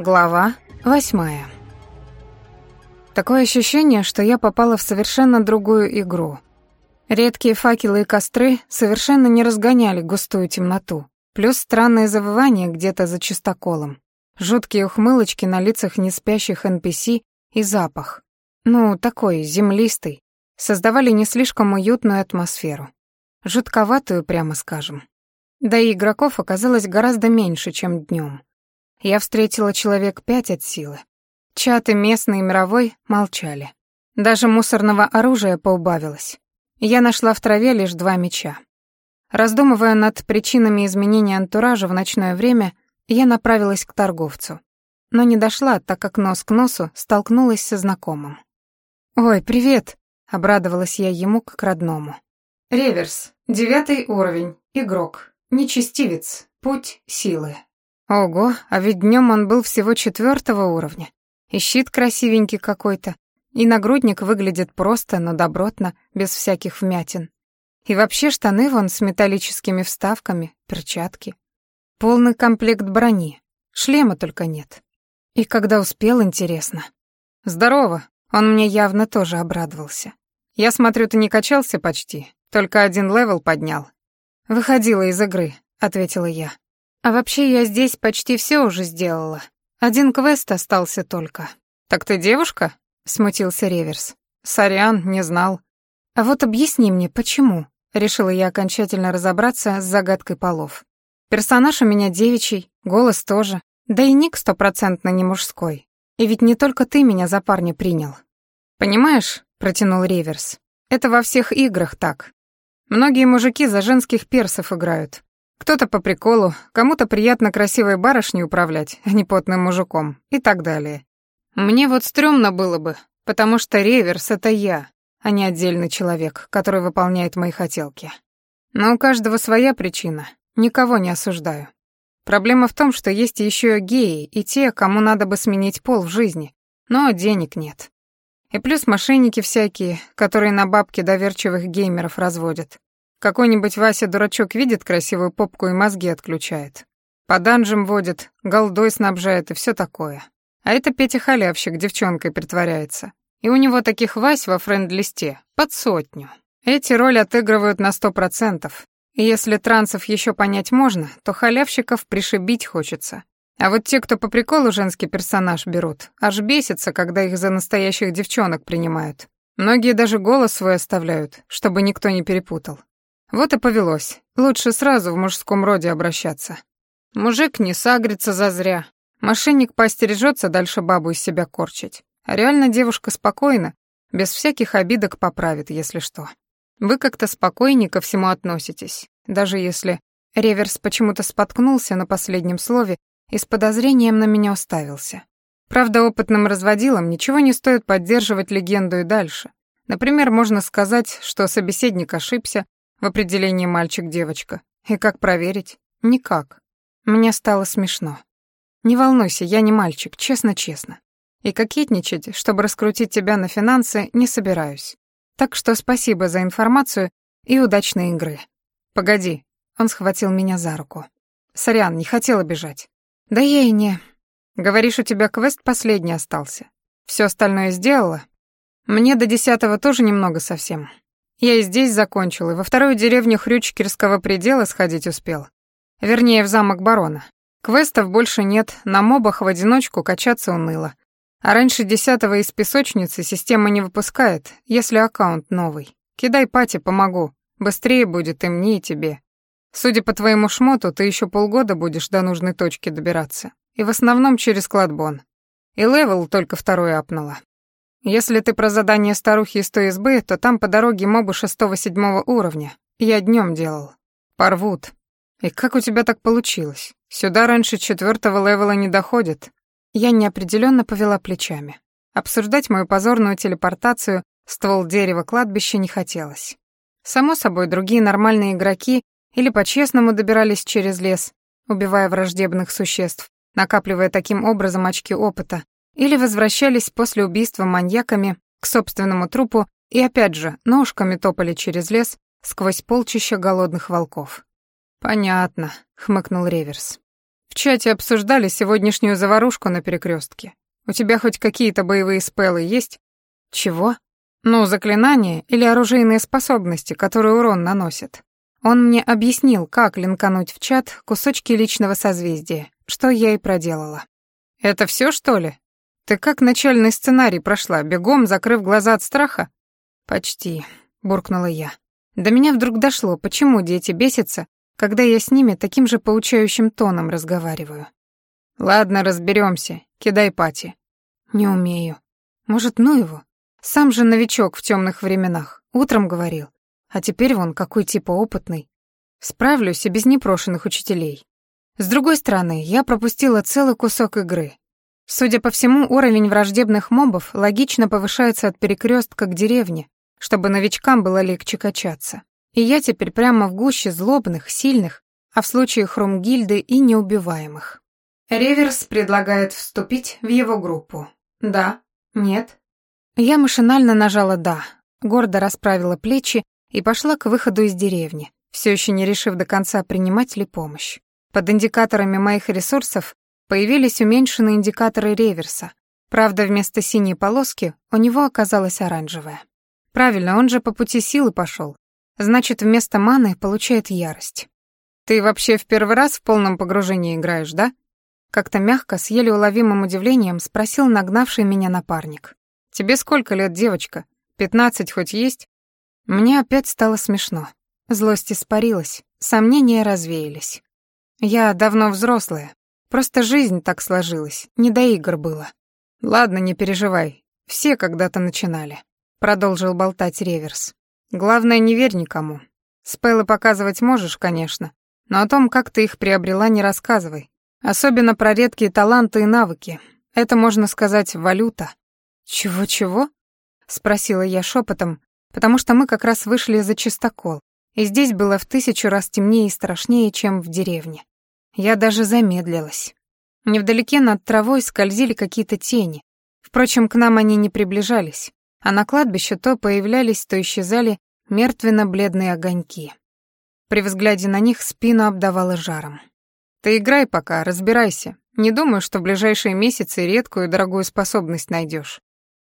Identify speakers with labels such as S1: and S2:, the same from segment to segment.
S1: Глава восьмая. Такое ощущение, что я попала в совершенно другую игру. Редкие факелы и костры совершенно не разгоняли густую темноту, плюс странное завывание где-то за чистоколом, жуткие ухмылочки на лицах неспящих NPC и запах. Ну, такой, землистый, создавали не слишком уютную атмосферу. Жутковатую, прямо скажем. Да и игроков оказалось гораздо меньше, чем днем. Я встретила человек пять от силы. Чаты местный и мировой молчали. Даже мусорного оружия поубавилось. Я нашла в траве лишь два меча. Раздумывая над причинами изменения антуража в ночное время, я направилась к торговцу. Но не дошла, так как нос к носу столкнулась со знакомым. «Ой, привет!» — обрадовалась я ему как родному. «Реверс. Девятый уровень. Игрок. Нечестивец. Путь силы». Ого, а ведь днем он был всего четвертого уровня. И щит красивенький какой-то. И нагрудник выглядит просто, но добротно, без всяких вмятин. И вообще штаны вон с металлическими вставками, перчатки. Полный комплект брони. Шлема только нет. И когда успел, интересно. Здорово. Он мне явно тоже обрадовался. Я смотрю, ты не качался почти, только один level поднял. Выходила из игры, ответила я. А вообще я здесь почти все уже сделала. Один квест остался только. Так ты девушка? смутился Реверс. Сорян, не знал. А вот объясни мне, почему? Решила я окончательно разобраться с загадкой полов. Персонаж у меня девичий, голос тоже, да и ник стопроцентно не мужской. И ведь не только ты меня за парня принял. Понимаешь, протянул Реверс. Это во всех играх так. Многие мужики за женских персов играют, кто-то по приколу, кому-то приятно красивой барышней управлять, а не потным мужиком, и так далее. Мне вот стрёмно было бы, потому что реверс — это я, а не отдельный человек, который выполняет мои хотелки. Но у каждого своя причина, никого не осуждаю. Проблема в том, что есть еще геи и те, кому надо бы сменить пол в жизни, но денег нет. И плюс мошенники всякие, которые на бабки доверчивых геймеров разводят. Какой-нибудь Вася-дурачок видит красивую попку и мозги отключает. По данжам водит, голдой снабжает и все такое. А это Петя халявщик девчонкой притворяется. И у него таких Вась во френд-листе под сотню. Эти роли отыгрывают на сто процентов. И если трансов еще понять можно, то халявщиков пришибить хочется. А вот те, кто по приколу женский персонаж берут, аж бесится, когда их за настоящих девчонок принимают. Многие даже голос свой оставляют, чтобы никто не перепутал. Вот и повелось. Лучше сразу в мужском роде обращаться. Мужик не сагрится зазря. Мошенник поостережется дальше бабу из себя корчить. А реально девушка спокойна, без всяких обидок поправит, если что. Вы как-то спокойнее ко всему относитесь, даже если Реверс почему-то споткнулся на последнем слове и с подозрением на меня уставился. Правда, опытным разводилам ничего не стоит поддерживать легенду и дальше. Например, можно сказать, что собеседник ошибся, в определении мальчик-девочка. И как проверить? Никак. Мне стало смешно. Не волнуйся, я не мальчик, честно-честно. И кокетничать, чтобы раскрутить тебя на финансы, не собираюсь. Так что спасибо за информацию и удачной игры. Погоди, он схватил меня за руку. Сорян, не хотела бежать. Да я и не... Говоришь, у тебя квест последний остался. Все остальное сделала? Мне до десятого тоже немного совсем. Я и здесь закончил, и во вторую деревню Хрючкирского предела сходить успел. Вернее, в замок барона. Квестов больше нет, на мобах в одиночку качаться уныло. А раньше десятого из песочницы система не выпускает, если аккаунт новый. Кидай party, помогу. Быстрее будет и мне, и тебе. Судя по твоему шмоту, ты еще полгода будешь до нужной точки добираться. И в основном через кладбон. И level только второй апнула. Если ты про задание старухи из той избы, то там по дороге мобы шестого-седьмого уровня. Я днем делал. Порвут. И как у тебя так получилось? Сюда раньше четвертого левела не доходит. Я неопределенно повела плечами. Обсуждать мою позорную телепортацию ствол дерева кладбища не хотелось. Само собой, другие нормальные игроки или по-честному добирались через лес, убивая враждебных существ, накапливая таким образом очки опыта, или возвращались после убийства маньяками к собственному трупу и опять же ножками топали через лес сквозь полчища голодных волков. «Понятно», — хмыкнул Реверс. В чате обсуждали сегодняшнюю заварушку на перекрестке. У тебя хоть какие-то боевые спеллы есть? Чего? Ну, заклинания или оружейные способности, которые урон наносят. Он мне объяснил, как линкануть в чат кусочки личного созвездия, что я и проделала. «Это все, что ли? Ты как начальный сценарий прошла, бегом, закрыв глаза от страха?» «Почти», — буркнула я. До меня вдруг дошло, почему дети бесятся, когда я с ними таким же поучающим тоном разговариваю. «Ладно, разберемся. Кидай пати». «Не умею. Может, ну его? Сам же новичок в темных временах. Утром говорил. А теперь вон какой типа опытный. Справлюсь и без непрошенных учителей. С другой стороны, я пропустила целый кусок игры. Судя по всему, уровень враждебных мобов логично повышается от перекрестка к деревне, чтобы новичкам было легче качаться. И я теперь прямо в гуще злобных, сильных, а в случае хромгильды и неубиваемых. Реверс предлагает вступить в его группу. Да? Нет? Я машинально нажала «да», гордо расправила плечи и пошла к выходу из деревни, все еще не решив до конца, принимать ли помощь. Под индикаторами моих ресурсов появились уменьшенные индикаторы реверса. Правда, вместо синей полоски у него оказалась оранжевая. Правильно, он же по пути силы пошел. Значит, вместо маны получает ярость. Ты вообще в первый раз в полном погружении играешь, да? Как-то мягко, с еле уловимым удивлением спросил нагнавший меня напарник. Тебе сколько лет, девочка? Пятнадцать хоть есть? Мне опять стало смешно. Злость испарилась, сомнения развеялись. Я давно взрослая, просто жизнь так сложилась, не до игр было. Ладно, не переживай, все когда-то начинали. Продолжил болтать Реверс. Главное, не верь никому. Спеллы показывать можешь, конечно, но о том, как ты их приобрела, не рассказывай. Особенно про редкие таланты и навыки. Это, можно сказать, валюта. Чего-чего? Спросила я шепотом, потому что мы как раз вышли за чистокол, и здесь было в тысячу раз темнее и страшнее, чем в деревне. Я даже замедлилась. Невдалеке над травой скользили какие-то тени. Впрочем, к нам они не приближались, а на кладбище то появлялись, то исчезали мертвенно-бледные огоньки. При взгляде на них спину обдавало жаром. «Ты играй пока, разбирайся. Не думаю, что в ближайшие месяцы редкую и дорогую способность найдешь.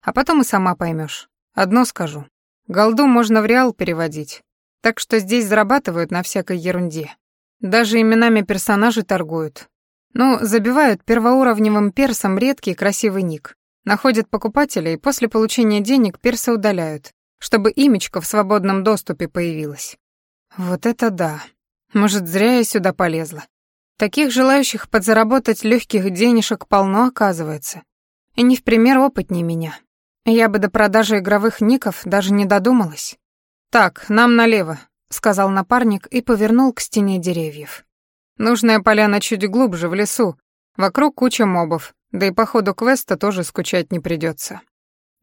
S1: А потом и сама поймешь. Одно скажу. Голду можно в реал переводить. Так что здесь зарабатывают на всякой ерунде. Даже именами персонажей торгуют. Ну, забивают первоуровневым персом редкий красивый ник. Находят покупателей и после получения денег перса удаляют, чтобы имечко в свободном доступе появилось. Вот это да. Может, зря я сюда полезла. Таких желающих подзаработать легких денежек полно оказывается. И не в пример опытнее меня. Я бы до продажи игровых ников даже не додумалась. «Так, нам налево», — сказал напарник и повернул к стене деревьев. «Нужная поляна чуть глубже, в лесу. Вокруг куча мобов, да и по ходу квеста тоже скучать не придется.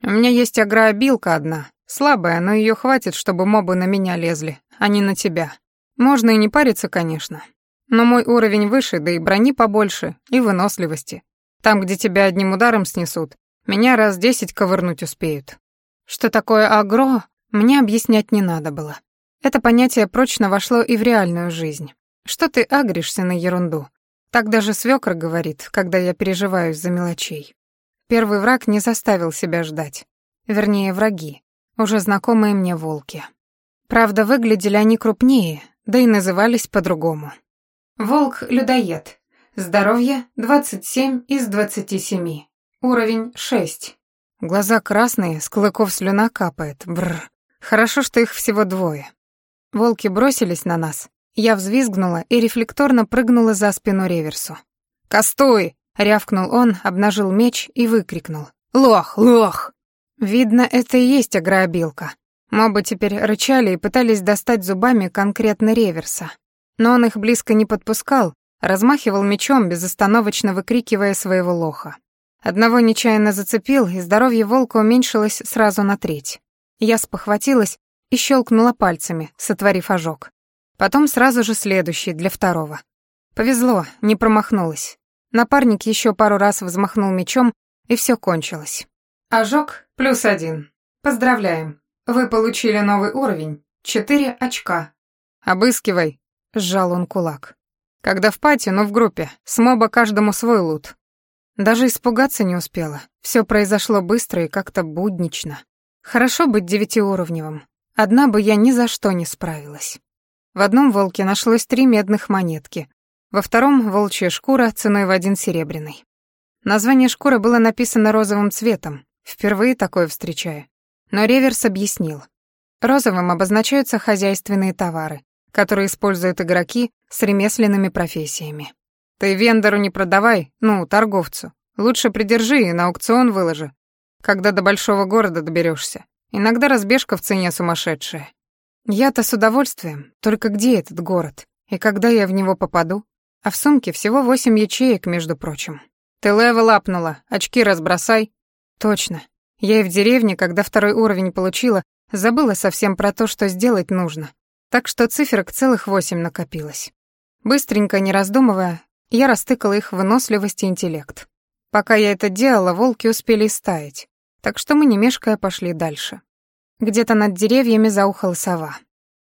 S1: У меня есть агрообилка одна, слабая, но ее хватит, чтобы мобы на меня лезли, а не на тебя. Можно и не париться, конечно. Но мой уровень выше, да и брони побольше, и выносливости. Там, где тебя одним ударом снесут, меня раз десять ковырнуть успеют. Что такое агро, мне объяснять не надо было. Это понятие прочно вошло и в реальную жизнь. Что ты агришься на ерунду? Так даже свёкор говорит, когда я переживаю из-за мелочей. Первый враг не заставил себя ждать. Вернее, враги, уже знакомые мне волки. Правда, выглядели они крупнее, да и назывались по-другому. Волк-людоед. Здоровье 27 из 27. Уровень 6. Глаза красные, с клыков слюна капает. Бррр. Хорошо, что их всего двое. Волки бросились на нас. Я взвизгнула и рефлекторно прыгнула за спину реверсу. «Кастуй!» — рявкнул он, обнажил меч и выкрикнул. «Лох! Лох!» Видно, это и есть агрообилка. Мобы теперь рычали и пытались достать зубами конкретно реверса. Но он их близко не подпускал, размахивал мечом, безостановочно выкрикивая своего лоха. Одного нечаянно зацепил, и здоровье волка уменьшилось сразу на треть. Я спохватилась и щелкнула пальцами, сотворив ожог. Потом сразу же следующий, для второго. Повезло, не промахнулась. Напарник еще пару раз взмахнул мечом, и все кончилось. Ожог плюс один. Поздравляем. Вы получили новый уровень. Четыре очка. Обыскивай, сжал он кулак. Когда в пати, но в группе, с моба каждому свой лут. Даже испугаться не успела. Все произошло быстро и как-то буднично. Хорошо быть девятиуровневым. Одна бы я ни за что не справилась. В одном волке нашлось три медных монетки, во втором — волчья шкура ценой в один серебряный. Название шкуры было написано розовым цветом, впервые такое встречаю. Но Реверс объяснил. Розовым обозначаются хозяйственные товары, которые используют игроки с ремесленными профессиями. Ты вендору не продавай, ну, торговцу. Лучше придержи и на аукцион выложи, когда до большого города доберешься. Иногда разбежка в цене сумасшедшая. Я-то с удовольствием, только где этот город? И когда я в него попаду? А в сумке всего восемь ячеек, между прочим. Ты level апнула, очки разбросай. Точно. Я и в деревне, когда второй уровень получила, забыла совсем про то, что сделать нужно. Так что циферок целых восемь накопилось. Быстренько, не раздумывая, я растыкала их в выносливость и интеллект. Пока я это делала, волки успели истаять, так что мы, не мешкая, пошли дальше. Где-то над деревьями заухала сова.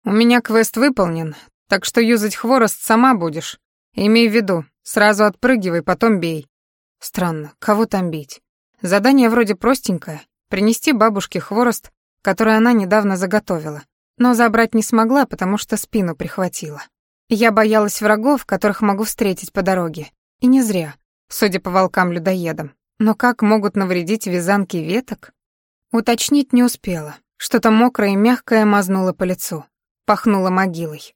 S1: «У меня квест выполнен, так что юзать хворост сама будешь. Имей в виду, сразу отпрыгивай, потом бей». Странно, кого там бить? Задание вроде простенькое — принести бабушке хворост, который она недавно заготовила, но забрать не смогла, потому что спину прихватила. Я боялась врагов, которых могу встретить по дороге. И не зря, судя по волкам-людоедам. Но как могут навредить вязанки веток? Уточнить не успела. Что-то мокрое и мягкое мазнуло по лицу. Пахнуло могилой.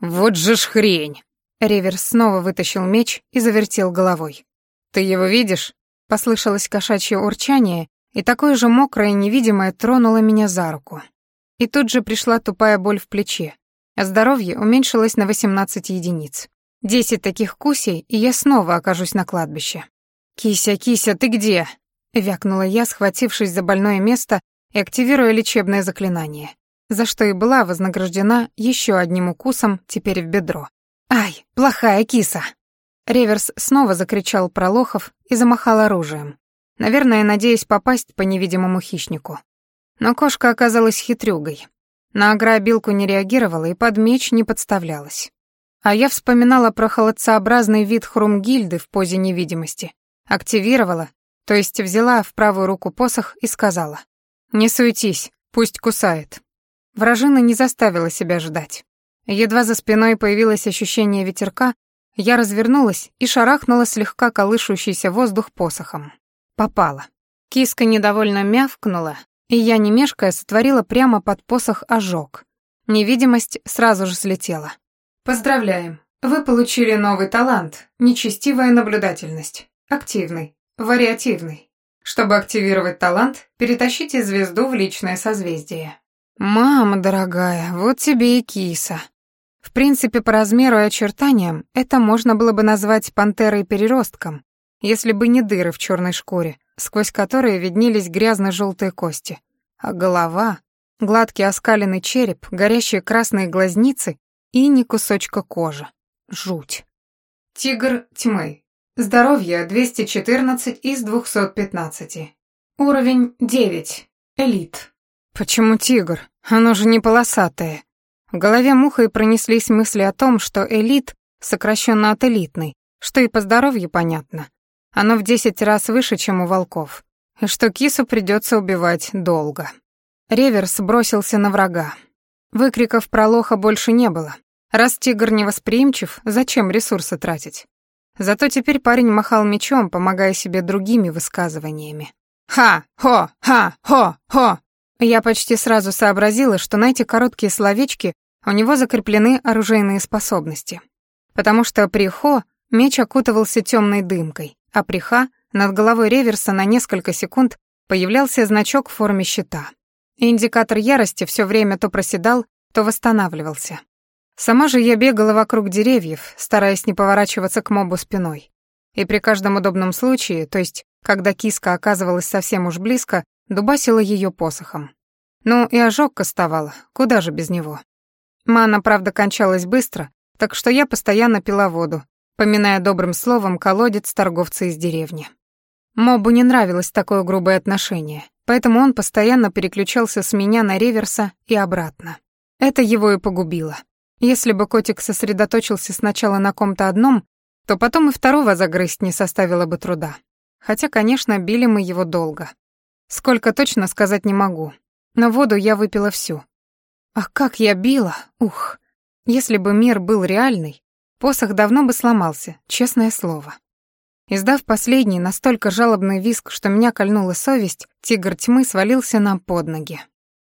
S1: «Вот же ж хрень!» Риверс снова вытащил меч и завертел головой. «Ты его видишь?» Послышалось кошачье урчание, и такое же мокрое невидимое тронуло меня за руку. И тут же пришла тупая боль в плече, а здоровье уменьшилось на 18 единиц. Десять таких кусей, и я снова окажусь на кладбище. «Кися, Кися, ты где?» — вякнула я, схватившись за больное место и активируя лечебное заклинание, за что и была вознаграждена еще одним укусом, теперь в бедро. «Ай, плохая киса!» Реверс снова закричал про лохов и замахал оружием, наверное, надеясь попасть по невидимому хищнику. Но кошка оказалась хитрюгой. На ограбилку не реагировала и под меч не подставлялась. А я вспоминала про холодцеобразный вид хрумгильды в позе невидимости. Активировала, то есть взяла в правую руку посох и сказала. «Не суетись, пусть кусает». Вражина не заставила себя ждать. Едва за спиной появилось ощущение ветерка, я развернулась и шарахнула слегка колышущийся воздух посохом. Попала. Киска недовольно мявкнула, и я, не мешкая, сотворила прямо под посох ожог. Невидимость сразу же слетела. Поздравляем! Вы получили новый талант — нечестивая наблюдательность. Активный, вариативный. Чтобы активировать талант, перетащите звезду в личное созвездие. Мама дорогая, вот тебе и киса. В принципе, по размеру и очертаниям это можно было бы назвать пантерой-переростком, если бы не дыры в черной шкуре, сквозь которые виднелись грязно-желтые кости. А голова, гладкий оскаленный череп, горящие красные глазницы и ни кусочка кожи. Жуть. Тигр тьмы. Здоровье 214 из 215. Уровень 9. Элит. Почему тигр? Оно же не полосатое. В голове мухой пронеслись мысли о том, что элит сокращенно от элитный, что и по здоровью понятно. Оно в десять раз выше, чем у волков, и что кису придется убивать долго. Реверс бросился на врага. Выкриков про лоха больше не было. Раз тигр невосприимчив, зачем ресурсы тратить? Зато теперь парень махал мечом, помогая себе другими высказываниями. «Ха! Хо! Ха! Хо! Хо!» Я почти сразу сообразила, что на эти короткие словечки у него закреплены оружейные способности. Потому что при «хо» меч окутывался темной дымкой, а при «ха» над головой реверса на несколько секунд появлялся значок в форме щита. Индикатор ярости все время то проседал, то восстанавливался. Сама же я бегала вокруг деревьев, стараясь не поворачиваться к мобу спиной. И при каждом удобном случае, то есть, когда киска оказывалась совсем уж близко, дубасила ее посохом. Ну и ожог кастовала, куда же без него. Мана, правда, кончалась быстро, так что я постоянно пила воду, поминая добрым словом колодец торговца из деревни. Мобу не нравилось такое грубое отношение, поэтому он постоянно переключался с меня на реверса и обратно. Это его и погубило. Если бы котик сосредоточился сначала на ком-то одном, то потом и второго загрызть не составило бы труда. Хотя, конечно, били мы его долго. Сколько точно сказать не могу. Но воду я выпила всю. Ах, как я била! Ух! Если бы мир был реальный, посох давно бы сломался, честное слово. Издав последний настолько жалобный визг, что меня кольнула совесть, тигр тьмы свалился нам под ноги.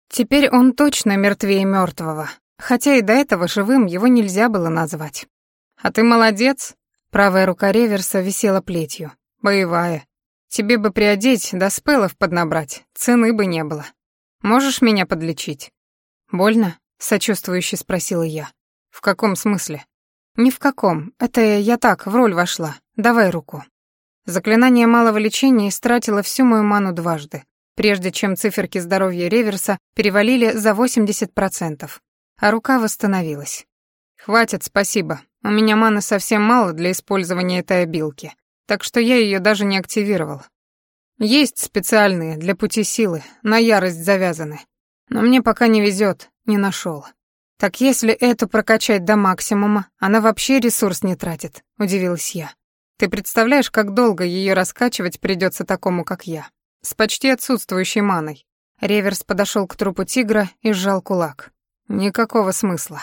S1: Теперь он точно мертвее мертвого, хотя и до этого живым его нельзя было назвать. «А ты молодец!» Правая рука реверса висела плетью. «Боевая. Тебе бы приодеть, да спелов поднабрать, цены бы не было. Можешь меня подлечить?» «Больно?» — сочувствующе спросила я. «В каком смысле?» «Ни в каком. Это я так, в роль вошла. Давай руку». Заклинание малого лечения истратило всю мою ману дважды, прежде чем циферки здоровья реверса перевалили за 80%, а рука восстановилась. «Хватит, спасибо. У меня маны совсем мало для использования этой обилки, так что я ее даже не активировал. Есть специальные для пути силы, на ярость завязаны. Но мне пока не везет, не нашел. Так если эту прокачать до максимума, она вообще ресурс не тратит, удивилась я. Ты представляешь, как долго ее раскачивать придется такому, как я? С почти отсутствующей маной. Реверс подошел к трупу тигра и сжал кулак. Никакого смысла.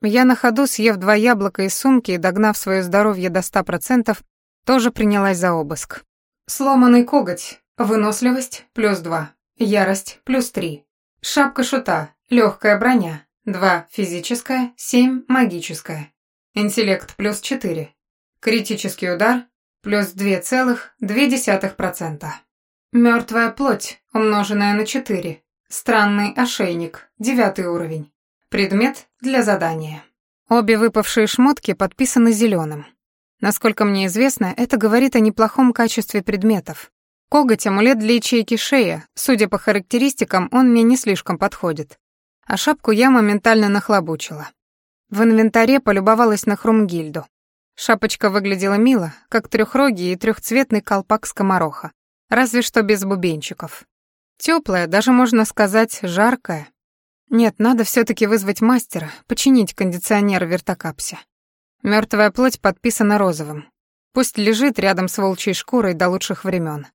S1: Я на ходу, съев два яблока из сумки и догнав свое здоровье до ста процентов, тоже принялась за обыск. Сломанный коготь. Выносливость плюс два. Ярость плюс три. Шапка шута. Легкая броня. Два физическая, семь магическая. Интеллект плюс четыре. Критический удар плюс 2,2%. Мертвая плоть, умноженная на 4. Странный ошейник, девятый уровень. Предмет для задания. Обе выпавшие шмотки подписаны зеленым. Насколько мне известно, это говорит о неплохом качестве предметов. Коготь — амулет для ячейки шея, судя по характеристикам, он мне не слишком подходит. А шапку я моментально нахлобучила. В инвентаре полюбовалась на Хрумгильду. Шапочка выглядела мило, как трехрогий и трехцветный колпак скомороха, разве что без бубенчиков. Теплая, даже можно сказать, жаркая. Нет, надо все таки вызвать мастера, починить кондиционер в вертокапсе. Мертвая плоть подписана розовым. Пусть лежит рядом с волчьей шкурой до лучших времен.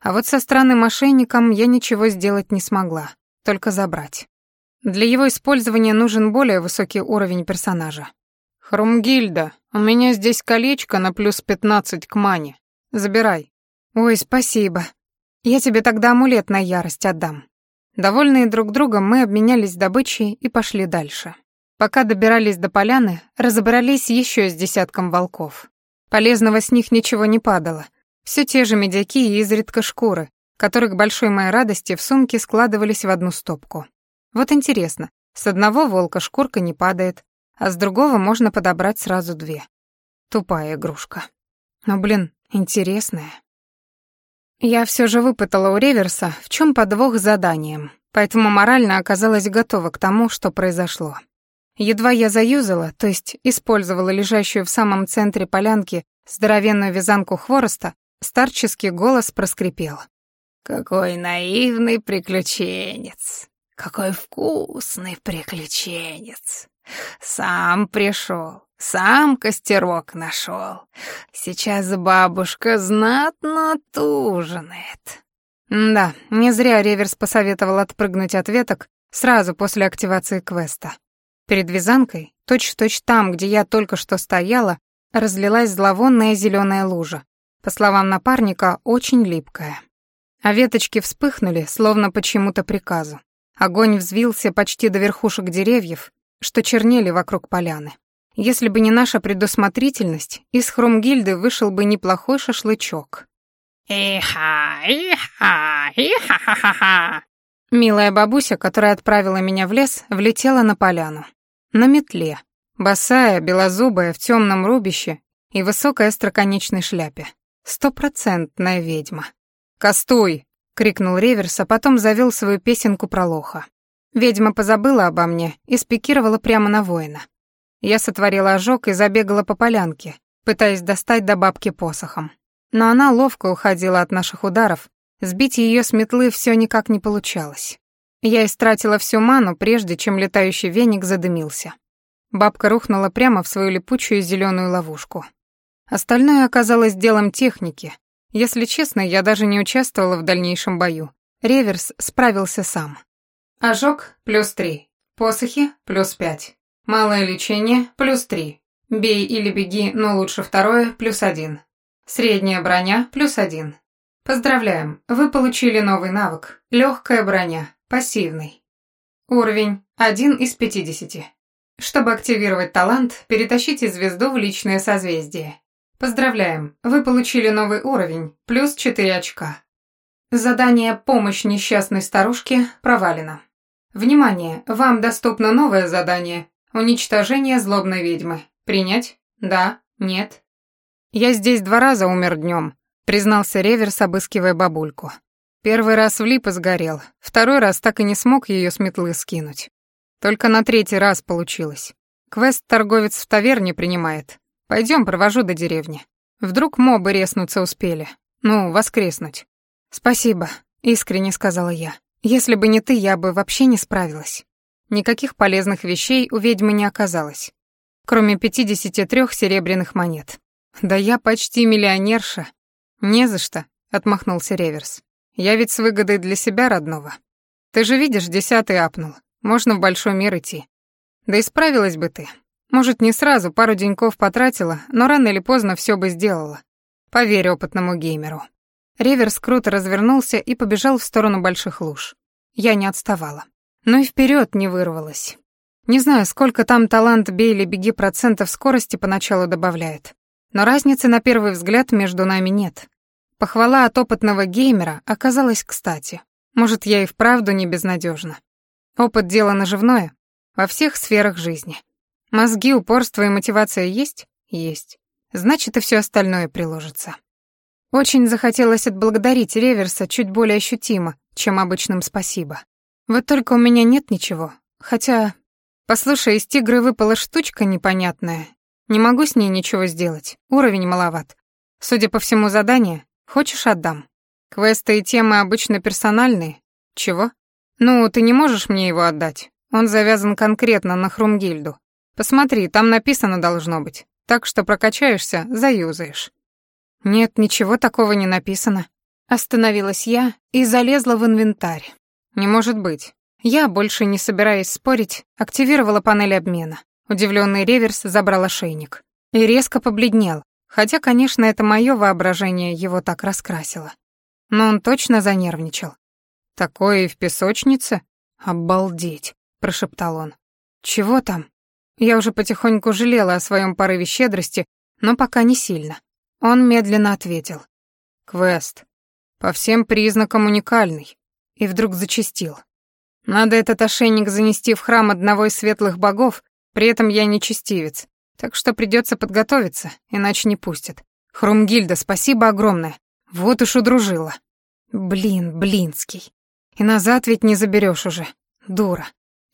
S1: А вот со странным мошенником я ничего сделать не смогла, только забрать. Для его использования нужен более высокий уровень персонажа. «Хрумгильда, у меня здесь колечко на плюс пятнадцать к мане. Забирай». «Ой, спасибо. Я тебе тогда амулет на ярость отдам». Довольные друг другом, мы обменялись добычей и пошли дальше. Пока добирались до поляны, разобрались еще с десятком волков. Полезного с них ничего не падало. Все те же медяки и изредка шкуры, которые к большой моей радости в сумке складывались в одну стопку. Вот интересно, с одного волка шкурка не падает, а с другого можно подобрать сразу две. Тупая игрушка. Но, блин, интересная. Я все же выпытала у Реверса, в чем подвох заданием, поэтому морально оказалась готова к тому, что произошло. Едва я заюзала, то есть использовала лежащую в самом центре полянки здоровенную вязанку хвороста, старческий голос проскрипел. «Какой наивный приключенец! Какой вкусный приключенец! Сам пришел, сам костерок нашел. Сейчас бабушка знатно тужинает. Да, не зря Реверс посоветовал отпрыгнуть от веток сразу после активации квеста. Перед вязанкой, точь-в-точь -точь там, где я только что стояла, разлилась зловонная зеленая лужа. По словам напарника, очень липкая. А веточки вспыхнули, словно по чему-то приказу. Огонь взвился почти до верхушек деревьев, что чернели вокруг поляны. Если бы не наша предусмотрительность, из Хромгильды вышел бы неплохой шашлычок. «Иха, иха, иха-ха-ха-ха!» Милая бабуся, которая отправила меня в лес, влетела на поляну. На метле. Босая, белозубая, в темном рубище и высокой остроконечной шляпе. Стопроцентная ведьма. «Кастуй!» — крикнул Реверс, а потом завел свою песенку про лоха. Ведьма позабыла обо мне и спикировала прямо на воина. Я сотворила ожог и забегала по полянке, пытаясь достать до бабки посохом. Но она ловко уходила от наших ударов, сбить ее с метлы все никак не получалось. Я истратила всю ману, прежде чем летающий веник задымился. Бабка рухнула прямо в свою липучую зеленую ловушку. Остальное оказалось делом техники. Если честно, я даже не участвовала в дальнейшем бою. Реверс справился сам. Ожог – плюс три. Посохи – плюс пять. Малое лечение – плюс три. Бей или беги, но лучше второе – плюс один. Средняя броня – плюс один. Поздравляем, вы получили новый навык. Легкая броня, пассивный. Уровень – один из пятидесяти. Чтобы активировать талант, перетащите звезду в личное созвездие. Поздравляем, вы получили новый уровень, плюс 4 очка. Задание «Помощь несчастной старушке» провалено. Внимание, вам доступно новое задание «Уничтожение злобной ведьмы». Принять? Да? Нет? Я здесь два раза умер днем, признался Реверс, обыскивая бабульку. Первый раз в липы сгорел, второй раз так и не смог ее с метлы скинуть. Только на третий раз получилось. Квест торговец в таверне принимает. Пойдем, провожу до деревни. Вдруг мобы резнуться успели. Ну, воскреснуть. Спасибо, искренне сказала я. Если бы не ты, я бы вообще не справилась. Никаких полезных вещей у ведьмы не оказалось, кроме 53 серебряных монет. Да я почти миллионерша. Не за что, отмахнулся Реверс. Я ведь с выгодой для себя родного. Ты же видишь, десятый апнул. Можно в большой мир идти. Да и справилась бы ты. Может, не сразу, пару деньков потратила, но рано или поздно все бы сделала. Поверь опытному геймеру. Реверс круто развернулся и побежал в сторону больших луж. Я не отставала. Но и вперед не вырвалась. Не знаю, сколько там талант «бей или беги» процентов скорости поначалу добавляет. Но разницы на первый взгляд между нами нет. Похвала от опытного геймера оказалась кстати. Может, я и вправду не безнадежна. Опыт — дело наживное во всех сферах жизни. Мозги, упорство и мотивация есть? Есть. Значит, и все остальное приложится. Очень захотелось отблагодарить Реверса чуть более ощутимо, чем обычным спасибо. Вот только у меня нет ничего. Хотя... Послушай, из тигры выпала штучка непонятная. Не могу с ней ничего сделать. Уровень маловат. Судя по всему, задание. Хочешь, отдам. Квесты и темы обычно персональные. Чего? Ну, ты не можешь мне его отдать. Он завязан конкретно на Хрумгильду. Посмотри, там написано должно быть. Так что прокачаешься, заюзаешь. Нет, ничего такого не написано. Остановилась я и залезла в инвентарь. Не может быть. Я, больше не собираясь спорить, активировала панель обмена. Удивленный реверс забрал ошейник. И резко побледнел, хотя, конечно, это мое воображение его так раскрасило. Но он точно занервничал. «Такое и в песочнице? Обалдеть!» — прошептал он. «Чего там?» Я уже потихоньку жалела о своем порыве щедрости, но пока не сильно. Он медленно ответил. «Квест. По всем признакам уникальный». И вдруг зачастил. «Надо этот ошейник занести в храм одного из светлых богов, при этом я не честивец, так что придется подготовиться, иначе не пустят. Хрумгильда, спасибо огромное. Вот уж удружила. Блин, Блинский. И назад ведь не заберешь уже. Дура.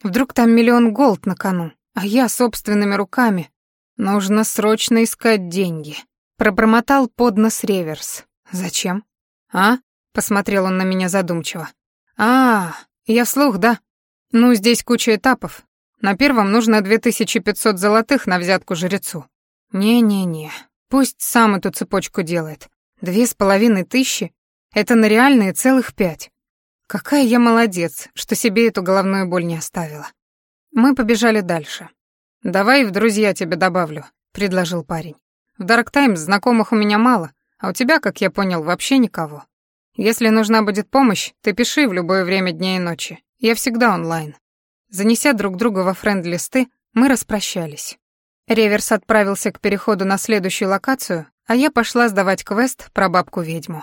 S1: Вдруг там миллион голд на кону. А я собственными руками. Нужно срочно искать деньги. Пробормотал под нос реверс. Зачем? А? Посмотрел он на меня задумчиво. А, я вслух, да? Ну, здесь куча этапов. На первом нужно 2500 золотых на взятку жрецу. Не-не-не, пусть сам эту цепочку делает. Две с половиной тысячи — это на реальные целых пять. Какая я молодец, что себе эту головную боль не оставила. Мы побежали дальше. «Давай в друзья тебе добавлю», — предложил парень. «В Dark Times знакомых у меня мало, а у тебя, как я понял, вообще никого. Если нужна будет помощь, ты пиши в любое время дня и ночи. Я всегда онлайн». Занеся друг друга во френд-листы, мы распрощались. Реверс отправился к переходу на следующую локацию, а я пошла сдавать квест про бабку-ведьму.